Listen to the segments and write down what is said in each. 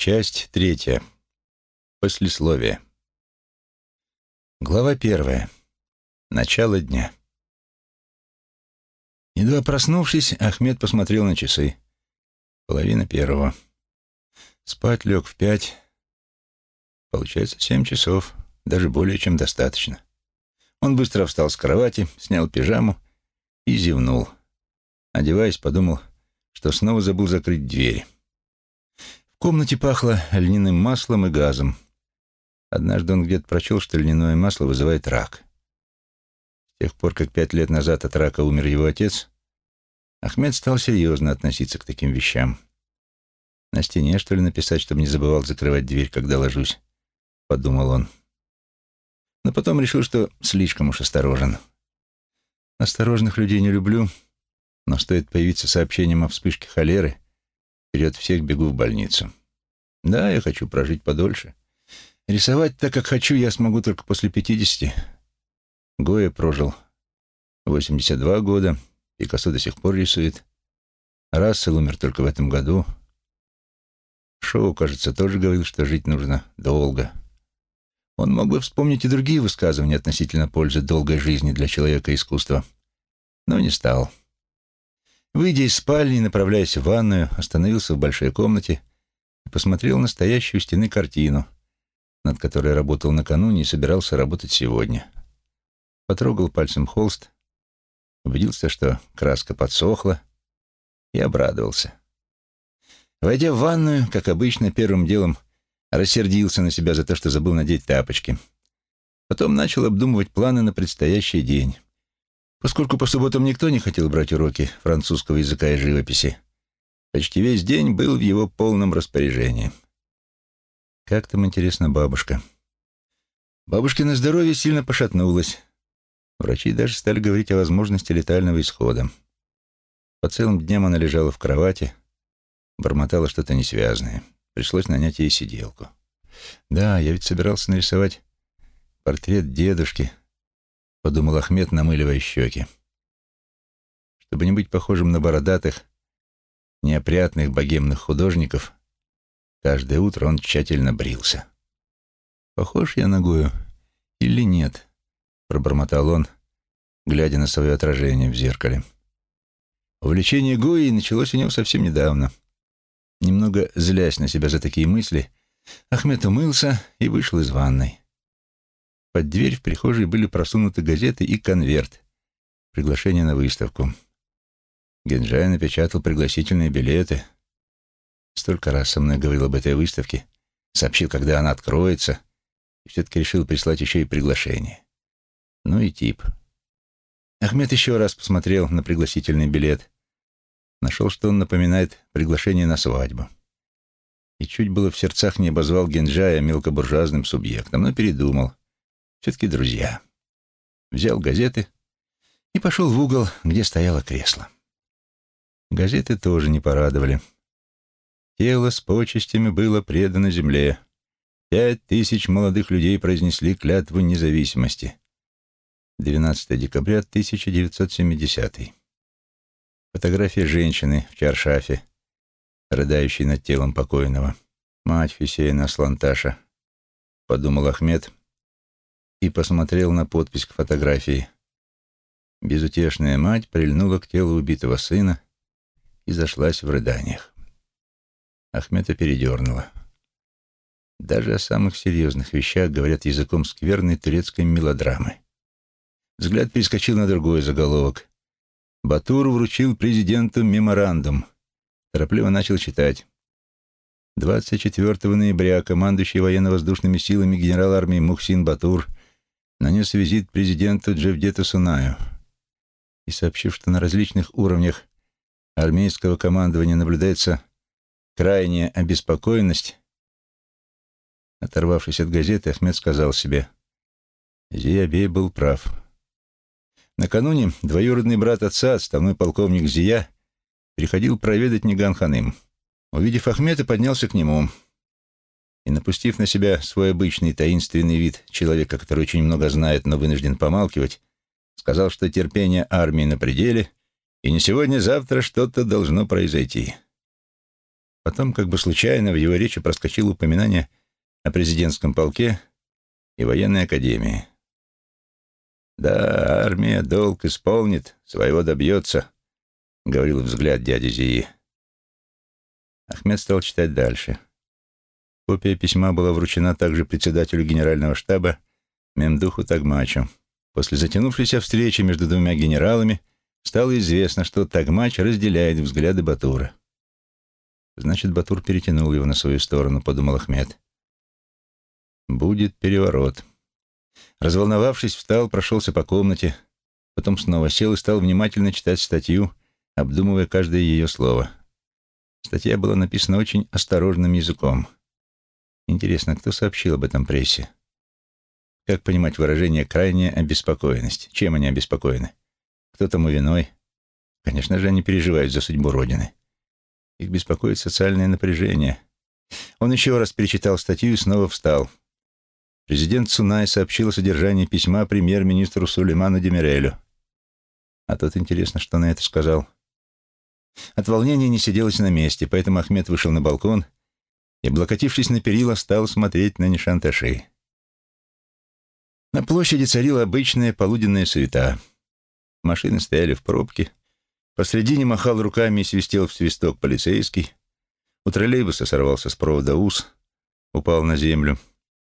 Часть третья. Послесловие. Глава первая. Начало дня. Едва проснувшись, Ахмед посмотрел на часы. Половина первого. Спать лег в пять. Получается семь часов, даже более чем достаточно. Он быстро встал с кровати, снял пижаму и зевнул. Одеваясь, подумал, что снова забыл закрыть дверь. В комнате пахло льняным маслом и газом. Однажды он где-то прочел, что льняное масло вызывает рак. С тех пор, как пять лет назад от рака умер его отец, Ахмед стал серьезно относиться к таким вещам. «На стене, что ли, написать, чтобы не забывал закрывать дверь, когда ложусь?» — подумал он. Но потом решил, что слишком уж осторожен. Осторожных людей не люблю, но стоит появиться сообщением о вспышке холеры — Вперед всех бегу в больницу. Да, я хочу прожить подольше. Рисовать так, как хочу, я смогу только после пятидесяти. Гоя прожил 82 года, Пикассо до сих пор рисует. Рассел умер только в этом году. Шоу, кажется, тоже говорил, что жить нужно долго. Он мог бы вспомнить и другие высказывания относительно пользы долгой жизни для человека искусства, но не стал. Выйдя из спальни, направляясь в ванную, остановился в большой комнате и посмотрел на стоящую стены картину, над которой работал накануне и собирался работать сегодня. Потрогал пальцем холст, убедился, что краска подсохла, и обрадовался. Войдя в ванную, как обычно, первым делом рассердился на себя за то, что забыл надеть тапочки. Потом начал обдумывать планы на предстоящий день. Поскольку по субботам никто не хотел брать уроки французского языка и живописи, почти весь день был в его полном распоряжении. Как там, интересно, бабушка? Бабушкино здоровье сильно пошатнулось. Врачи даже стали говорить о возможности летального исхода. По целым дням она лежала в кровати, бормотала что-то несвязное. Пришлось нанять ей сиделку. Да, я ведь собирался нарисовать портрет дедушки, — подумал Ахмед, намыливая щеки. Чтобы не быть похожим на бородатых, неопрятных богемных художников, каждое утро он тщательно брился. «Похож я на Гою или нет?» — пробормотал он, глядя на свое отражение в зеркале. Увлечение Гоей началось у него совсем недавно. Немного злясь на себя за такие мысли, Ахмед умылся и вышел из ванной. Под дверь в прихожей были просунуты газеты и конверт. Приглашение на выставку. Генджай напечатал пригласительные билеты. Столько раз со мной говорил об этой выставке. Сообщил, когда она откроется. И все-таки решил прислать еще и приглашение. Ну и тип. Ахмед еще раз посмотрел на пригласительный билет. Нашел, что он напоминает приглашение на свадьбу. И чуть было в сердцах не обозвал Генджая мелкобуржуазным субъектом, но передумал. Все-таки друзья. Взял газеты и пошел в угол, где стояло кресло. Газеты тоже не порадовали. Тело с почестями было предано земле. Пять тысяч молодых людей произнесли клятву независимости. 12 декабря 1970. Фотография женщины в чаршафе, рыдающей над телом покойного. Мать Хусейна Асланташа, подумал Ахмед, и посмотрел на подпись к фотографии. Безутешная мать прильнула к телу убитого сына и зашлась в рыданиях. Ахмета передернула. Даже о самых серьезных вещах говорят языком скверной турецкой мелодрамы. Взгляд перескочил на другой заголовок. Батур вручил президенту меморандум. Торопливо начал читать. 24 ноября командующий военно-воздушными силами генерал армии Мухсин Батур нанес визит президенту Джевдету Сунаю и сообщив, что на различных уровнях армейского командования наблюдается крайняя обеспокоенность, оторвавшись от газеты, Ахмед сказал себе, Зиябей был прав. Накануне двоюродный брат отца, отставной полковник Зия, приходил проведать Ниган Ханым. Увидев Ахмеда, поднялся к нему — и, напустив на себя свой обычный таинственный вид человека, который очень много знает, но вынужден помалкивать, сказал, что терпение армии на пределе, и не сегодня-завтра что-то должно произойти. Потом, как бы случайно, в его речи проскочило упоминание о президентском полке и военной академии. «Да, армия долг исполнит, своего добьется», — говорил взгляд дяди Зии. Ахмед стал читать дальше. Копия письма была вручена также председателю генерального штаба Мемдуху Тагмачу. После затянувшейся встречи между двумя генералами стало известно, что Тагмач разделяет взгляды Батура. Значит, Батур перетянул его на свою сторону, подумал Ахмед. Будет переворот. Разволновавшись, встал, прошелся по комнате, потом снова сел и стал внимательно читать статью, обдумывая каждое ее слово. Статья была написана очень осторожным языком. Интересно, кто сообщил об этом прессе? Как понимать выражение «крайняя обеспокоенность»? Чем они обеспокоены? Кто тому виной? Конечно же, они переживают за судьбу Родины. Их беспокоит социальное напряжение. Он еще раз перечитал статью и снова встал. Президент Цунай сообщил о содержании письма премьер-министру Сулейману Демирелю. А тот, интересно, что на это сказал. От волнения не сиделось на месте, поэтому Ахмед вышел на балкон и, облокотившись на перила, стал смотреть на Нишанташи. На площади царила обычная полуденная суета. Машины стояли в пробке. Посредине махал руками и свистел в свисток полицейский. У троллейбуса сорвался с провода ус, упал на землю.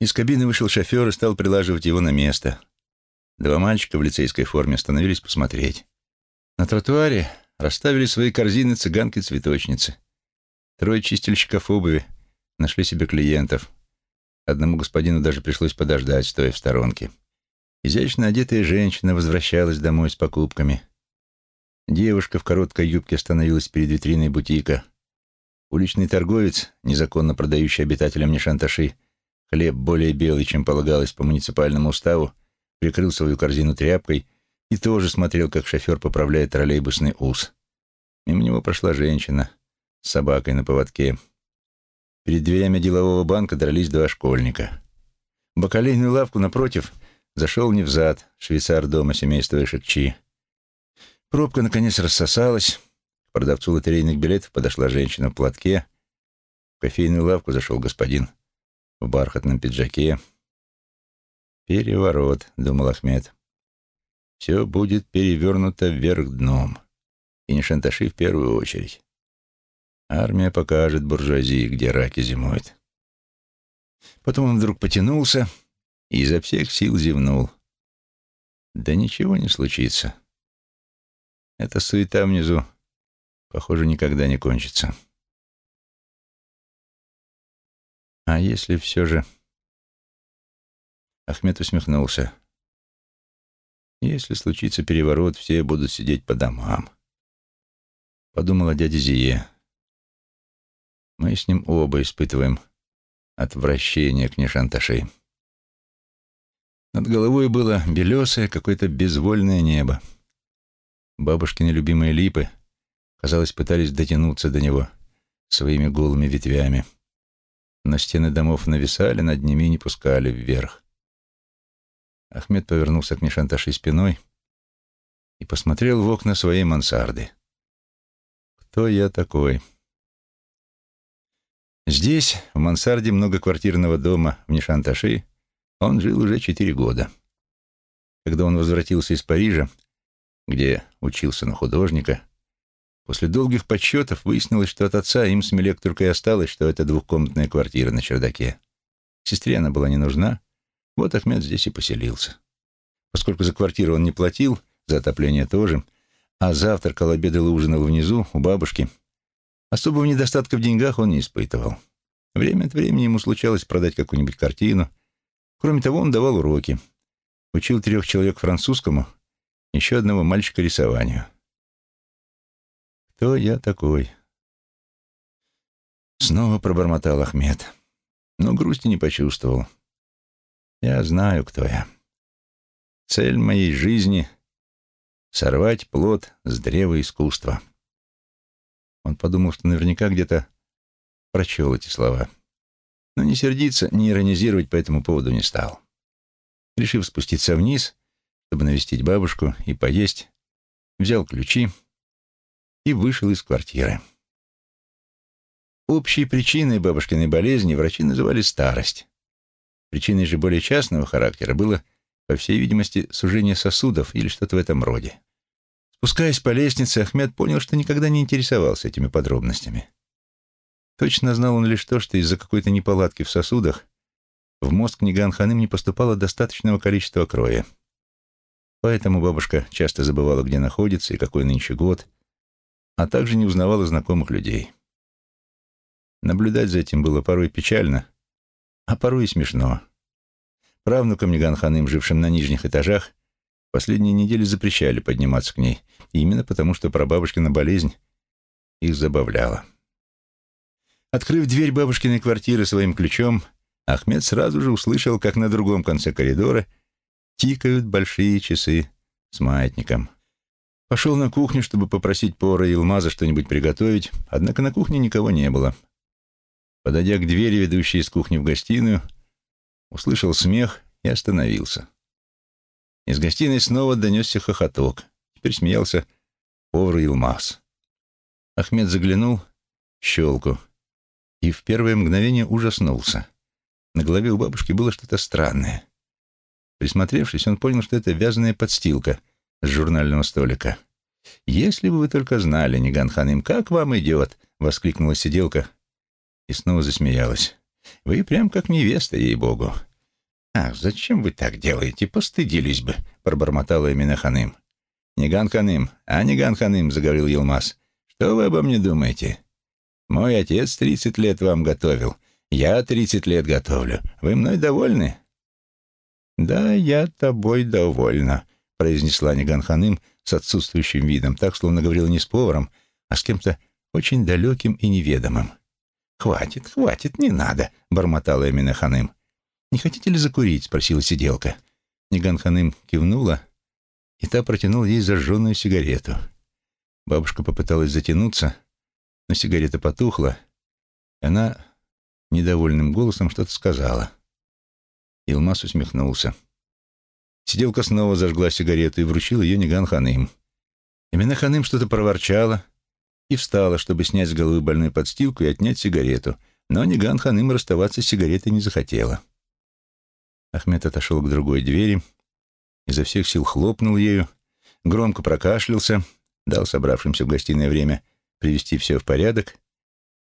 Из кабины вышел шофер и стал прилаживать его на место. Два мальчика в лицейской форме остановились посмотреть. На тротуаре расставили свои корзины цыганки-цветочницы. Трое чистильщиков обуви — Нашли себе клиентов. Одному господину даже пришлось подождать, стоя в сторонке. Изящно одетая женщина возвращалась домой с покупками. Девушка в короткой юбке остановилась перед витриной бутика. Уличный торговец, незаконно продающий обитателям Нишанташи хлеб более белый, чем полагалось по муниципальному уставу, прикрыл свою корзину тряпкой и тоже смотрел, как шофер поправляет троллейбусный ус. Мимо него прошла женщина с собакой на поводке. Перед дверями делового банка дрались два школьника. В бакалейную лавку напротив зашел невзад швейцар дома семейства Шекчи. Пробка, наконец, рассосалась. К продавцу лотерейных билетов подошла женщина в платке. В кофейную лавку зашел господин в бархатном пиджаке. «Переворот», — думал Ахмед. «Все будет перевернуто вверх дном. И не шанташи в первую очередь. Армия покажет буржуазии, где раки зимуют. Потом он вдруг потянулся и изо всех сил зевнул. Да ничего не случится. Эта суета внизу, похоже, никогда не кончится. А если все же... Ахмед усмехнулся. Если случится переворот, все будут сидеть по домам. Подумала дядя Зие. Мы с ним оба испытываем отвращение к нешанташи. Над головой было белесое, какое-то безвольное небо. Бабушкины любимые липы, казалось, пытались дотянуться до него своими голыми ветвями, но стены домов нависали над ними не пускали вверх. Ахмед повернулся к Нишанташи спиной и посмотрел в окна своей мансарды. «Кто я такой?» Здесь, в мансарде многоквартирного дома в Нишанташи, он жил уже четыре года. Когда он возвратился из Парижа, где учился на художника, после долгих подсчетов выяснилось, что от отца им с Мелек только и осталось, что это двухкомнатная квартира на чердаке. Сестре она была не нужна, вот Ахмед здесь и поселился. Поскольку за квартиру он не платил, за отопление тоже, а завтракал, обедал и ужинал внизу, у бабушки — Особого недостатка в деньгах он не испытывал. Время от времени ему случалось продать какую-нибудь картину. Кроме того, он давал уроки. Учил трех человек французскому, еще одного мальчика рисованию. «Кто я такой?» Снова пробормотал Ахмед, но грусти не почувствовал. «Я знаю, кто я. Цель моей жизни — сорвать плод с древа искусства». Он подумал, что наверняка где-то прочел эти слова. Но не сердиться, не иронизировать по этому поводу не стал. Решив спуститься вниз, чтобы навестить бабушку и поесть, взял ключи и вышел из квартиры. Общей причиной бабушкиной болезни врачи называли старость. Причиной же более частного характера было, по всей видимости, сужение сосудов или что-то в этом роде. Спускаясь по лестнице, Ахмед понял, что никогда не интересовался этими подробностями. Точно знал он лишь то, что из-за какой-то неполадки в сосудах в мозг Ниган Ханым не поступало достаточного количества крови. Поэтому бабушка часто забывала, где находится и какой нынче год, а также не узнавала знакомых людей. Наблюдать за этим было порой печально, а порой и смешно. Правнукам Ниган Ханым, жившим на нижних этажах, последние недели запрещали подниматься к ней, именно потому что прабабушкина болезнь их забавляла. Открыв дверь бабушкиной квартиры своим ключом, Ахмед сразу же услышал, как на другом конце коридора тикают большие часы с маятником. Пошел на кухню, чтобы попросить повара Илмаза что-нибудь приготовить, однако на кухне никого не было. Подойдя к двери, ведущей из кухни в гостиную, услышал смех и остановился. Из гостиной снова донесся хохоток. Теперь смеялся повар Илмаз. Ахмед заглянул в щелку и в первое мгновение ужаснулся. На голове у бабушки было что-то странное. Присмотревшись, он понял, что это вязаная подстилка с журнального столика. «Если бы вы только знали, Ниган Ханым, как вам идет!» — воскликнула сиделка и снова засмеялась. «Вы прям как невеста, ей-богу!» «Ах, зачем вы так делаете? Постыдились бы!» — пробормотала именно Ханым. «Ниган Ханым, а Ниган Ханым!» — заговорил Елмаз. «Что вы обо мне думаете? Мой отец тридцать лет вам готовил. Я тридцать лет готовлю. Вы мной довольны?» «Да, я тобой довольна», — произнесла Ниган Ханым с отсутствующим видом, так, словно говорила не с поваром, а с кем-то очень далеким и неведомым. «Хватит, хватит, не надо», — бормотала Эмина Ханым. «Не хотите ли закурить?» — спросила сиделка. Ниган Ханым кивнула, и та протянула ей зажженную сигарету. Бабушка попыталась затянуться, но сигарета потухла, и она недовольным голосом что-то сказала. Илмас усмехнулся. Сиделка снова зажгла сигарету и вручила ее Ниган Ханым. Именно Ханым что-то проворчала и встала, чтобы снять с головы больную подстилку и отнять сигарету, но Ниган Ханым расставаться с сигаретой не захотела. Ахмед отошел к другой двери, изо всех сил хлопнул ею, громко прокашлялся, дал собравшимся в гостиное время привести все в порядок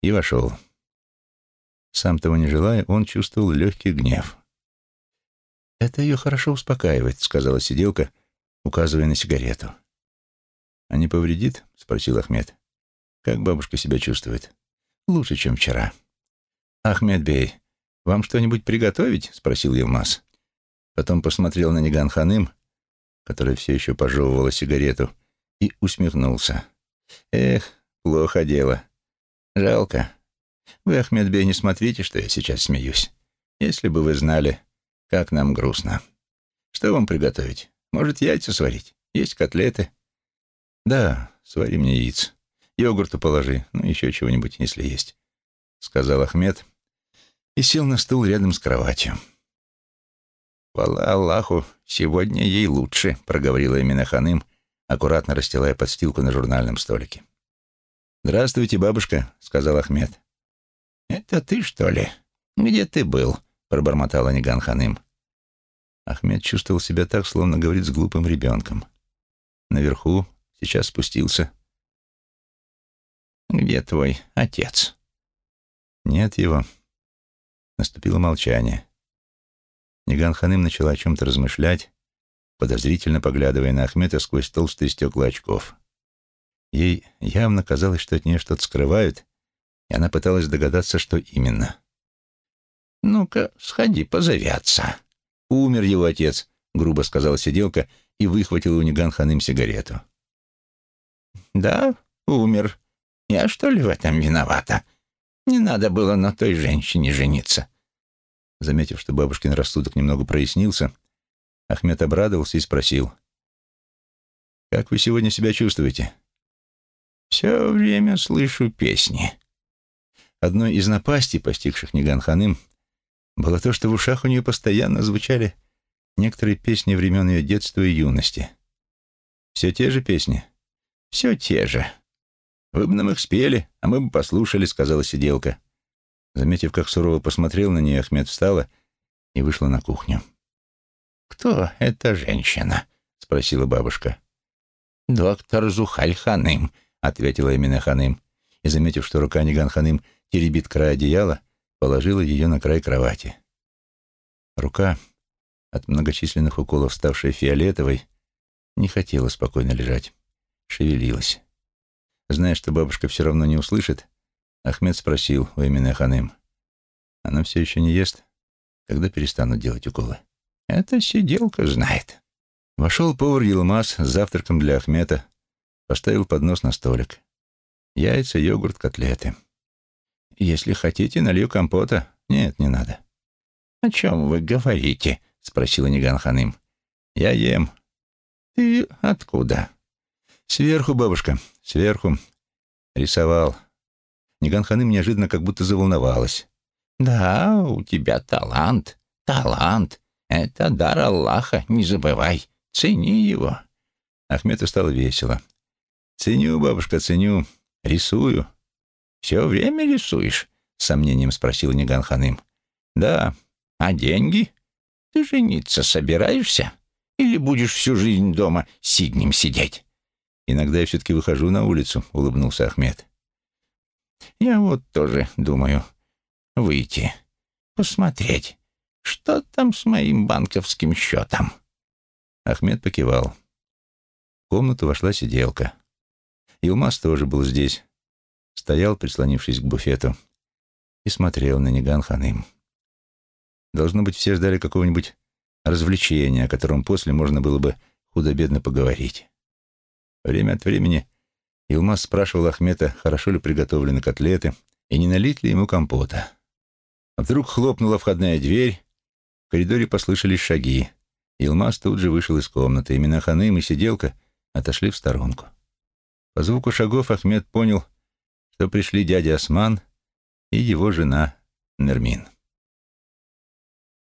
и вошел. Сам того не желая, он чувствовал легкий гнев. «Это ее хорошо успокаивает», — сказала сиделка, указывая на сигарету. «А не повредит?» — спросил Ахмед. «Как бабушка себя чувствует?» «Лучше, чем вчера». «Ахмед Бей, вам что-нибудь приготовить?» — спросил Елмаз. Потом посмотрел на Ниган Ханым, которая все еще пожевывала сигарету, и усмехнулся. «Эх, плохо дело. Жалко. Вы, Ахмед Бей, не смотрите, что я сейчас смеюсь. Если бы вы знали, как нам грустно. Что вам приготовить? Может, яйца сварить? Есть котлеты? Да, свари мне яиц. Йогурту положи, ну, еще чего-нибудь, если есть, — сказал Ахмед и сел на стул рядом с кроватью. «Хвала Аллаху, сегодня ей лучше», — проговорила именно Ханым, аккуратно расстилая подстилку на журнальном столике. «Здравствуйте, бабушка», — сказал Ахмед. «Это ты, что ли? Где ты был?» — пробормотала Ниган Ханым. Ахмед чувствовал себя так, словно говорит с глупым ребенком. Наверху, сейчас спустился. «Где твой отец?» «Нет его». Наступило молчание. Ниган Ханым начала о чем-то размышлять, подозрительно поглядывая на Ахмеда сквозь толстые стекла очков. Ей явно казалось, что от нее что-то скрывают, и она пыталась догадаться, что именно. «Ну-ка, сходи, отца». «Умер его отец», — грубо сказала сиделка и выхватила у Ниган Ханым сигарету. «Да, умер. Я что ли в этом виновата? Не надо было на той женщине жениться». Заметив, что бабушкин рассудок немного прояснился, Ахмед обрадовался и спросил. «Как вы сегодня себя чувствуете?» «Все время слышу песни». Одной из напастей, постигших Ниган Ханым, было то, что в ушах у нее постоянно звучали некоторые песни времен ее детства и юности. Все те же песни? Все те же. Вы бы нам их спели, а мы бы послушали», — сказала сиделка. Заметив, как сурово посмотрел на нее, Ахмед встала и вышла на кухню. «Кто эта женщина?» — спросила бабушка. «Доктор Зухаль Ханым», — ответила именно Ханым, и, заметив, что рука Ниган Ханым теребит край одеяла, положила ее на край кровати. Рука, от многочисленных уколов ставшая фиолетовой, не хотела спокойно лежать, шевелилась. Зная, что бабушка все равно не услышит, Ахмед спросил у имени Ханым. «Она все еще не ест? Когда перестанут делать уколы?» «Это сиделка знает». Вошел повар Елмаз с завтраком для Ахмета, поставил поднос на столик. Яйца, йогурт, котлеты. «Если хотите, налью компота». «Нет, не надо». «О чем вы говорите?» — спросила Ниган Ханым. «Я ем». «Ты откуда?» «Сверху, бабушка, сверху. Рисовал». Ниган Ханым неожиданно как будто заволновалась. «Да, у тебя талант, талант. Это дар Аллаха, не забывай. Цени его». Ахмету стало весело. «Ценю, бабушка, ценю. Рисую». «Все время рисуешь?» — с сомнением спросил Ниган Ханым. «Да». «А деньги? Ты жениться собираешься? Или будешь всю жизнь дома сиднем сидеть?» «Иногда я все-таки выхожу на улицу», — улыбнулся Ахмед. «Я вот тоже думаю выйти, посмотреть, что там с моим банковским счетом». Ахмед покивал. В комнату вошла сиделка. Илмаз тоже был здесь. Стоял, прислонившись к буфету, и смотрел на Ниган Ханым. Должно быть, все ждали какого-нибудь развлечения, о котором после можно было бы худо-бедно поговорить. Время от времени Илмаз спрашивал Ахмета, хорошо ли приготовлены котлеты и не налить ли ему компота. Вдруг хлопнула входная дверь, в коридоре послышались шаги. Илмаз тут же вышел из комнаты, и Минаханым и сиделка отошли в сторонку. По звуку шагов Ахмед понял, что пришли дядя Осман и его жена Нермин.